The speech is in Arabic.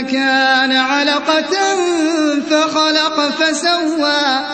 كان علقة فخلق فسوى